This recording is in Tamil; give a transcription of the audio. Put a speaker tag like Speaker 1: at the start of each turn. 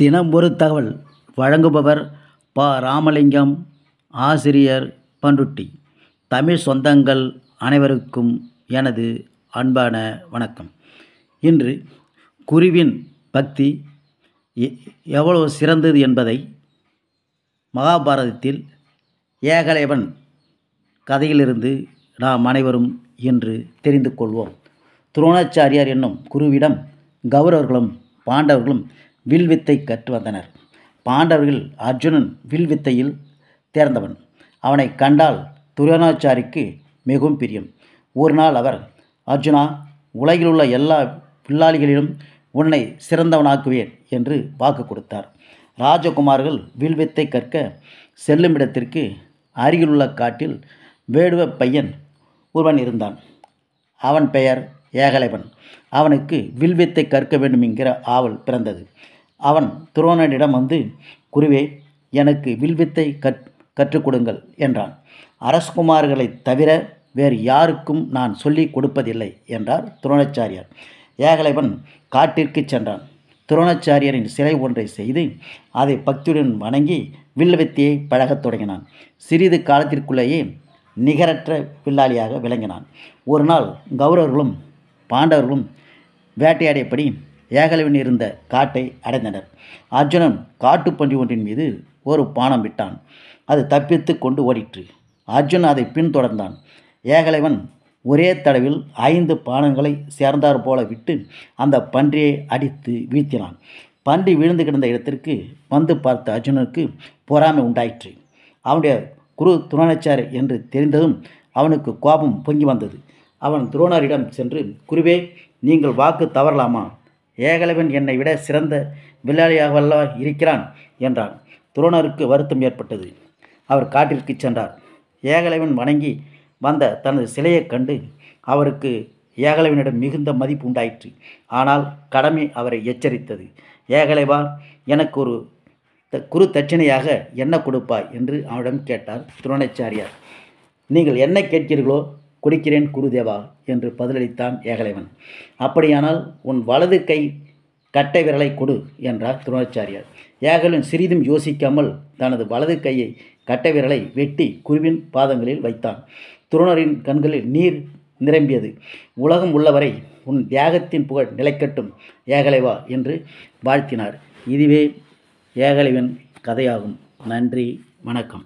Speaker 1: தினம் ஒரு தகவல். வழங்குபவர் ப. ராமலிங்கம் ஆசிரியர் பண்ருட்டி தமிழ் சொந்தங்கள் அனைவருக்கும் எனது அன்பான வணக்கம். இன்று குருவின் பக்தி எ- எவ்வளவு சிறந்தது என்பதை மகாபாரதத்தில் ஏகலைவன் கதையிலிருந்து நாம் அனைவரும் என்று தெரிந்து கொள்வோம். துரோணாச்சாரியார் என்னும் குருவிடம் கௌரவர்களும் பாண்டவர்களும் வில்வித்தை கற்று வந்தனர் பாண்டவர்கள் அர்ஜுனன் வில்வித்தையில் தேர்ந்தவன். அவனை கண்டால் துரோணாச்சாரிக்கு மிகவும் பிரியம். ஒரு நாள் அவர் அர்ஜுனா உலகில் உள்ள எல்லா வில்லாளிகளிலும் உன்னை சிறந்தவனாக்குவேன் என்று வாக்கு கொடுத்தார். ராஜகுமார்கள் வில்வித்தை கற்க செல்லும் இடத்திற்கு அருகிலுள்ள காட்டில் வேடுவ பையன் ஒருவன் இருந்தான். அவன் பெயர் ஏகலைவன். அவனுக்கு வில்வித்தை கற்க வேண்டும் என்கிற ஆவல் பிறந்தது. அவன் துரோணனிடம் வந்து குருவே எனக்கு வில்வித்தை கற் கற்றுக் கொடுங்கள் என்றான். அரசகுமார்களை தவிர வேறு யாருக்கும் நான் சொல்லிக் கொடுப்பதில்லை என்றார் துரோணாச்சாரியார். ஏகலைவன் காட்டிற்கு சென்றான். துரோணாச்சாரியரின் சிலை ஒன்றை செய்து அதை பக்தியுடன் வணங்கி வில்வித்தையை பழகத் தொடங்கினான். சிறிது காலத்திற்குள்ளேயே நிகரற்ற வில்லாளியாக விளங்கினான். ஒரு நாள் கௌரவர்களும் பாண்டவர்களும் வேட்டையாடியபடி ஏகலைவன் இருந்த காட்டை அடைந்தனர். அர்ஜுனன் காட்டுப்பன்றி ஒன்றின் மீது ஒரு பானம் விட்டான். அது தப்பித்து கொண்டு ஓடிற்று. அர்ஜுன் அதை பின்தொடர்ந்தான். ஏகலைவன் ஒரே தடவில் ஐந்து பானங்களை சேர்ந்தார் போல விட்டு அந்த பன்றியை அடித்து வீழ்த்தினான். பன்றி விழுந்து கிடந்த இடத்திற்கு வந்து பார்த்த அர்ஜுனனுக்கு பொறாமை உண்டாயிற்று. அவனுடைய குரு துரோணாச்சாரி என்று தெரிந்ததும் அவனுக்கு கோபம் பொங்கி வந்தது. அவன் துரோணரிடம் சென்று குருவே நீங்கள் வாக்கு தவறலாமா? ஏகலவன் என்னை விட சிறந்த வில்லாளியாகவல்லவா இருக்கிறான் என்றான். துரோணருக்கு வருத்தம் ஏற்பட்டது. அவர் காட்டிற்கு சென்றார். ஏகலைவன் வணங்கி வந்த தனது சிலையைக் கண்டு அவருக்கு ஏகலைவனிடம் மிகுந்த மதிப்பு உண்டாயிற்று. ஆனால் கடமை அவரை எச்சரித்தது. ஏகலைவா எனக்கு ஒரு த- குரு தட்சணையாக என்ன கொடுப்பாய்? என்று அவனிடம் கேட்டார் துரோணாச்சாரியார். நீங்கள் என்ன கேட்கிறீர்களோ குடிக்கிறேன் குருதேவா என்று பதிலளித்தான் ஏகலைவன். அப்படியானால் உன் வலது கை கட்டை விரலை கொடு என்றார் துரோணாச்சாரியார். ஏகலன் சிறிதும் யோசிக்காமல் தனது வலது கையை கட்டை விரலை வெட்டி குருவின் பாதங்களில் வைத்தான். துரோணரின் கண்களில் நீர் நிரம்பியது. உலகம் உள்ளவரை உன் தியாகத்தின் புகழ் நிலைக்கட்டும் ஏகலைவா என்று வாழ்த்தினார். இதுவே ஏகலைவன் கதையாகும். நன்றி வணக்கம்.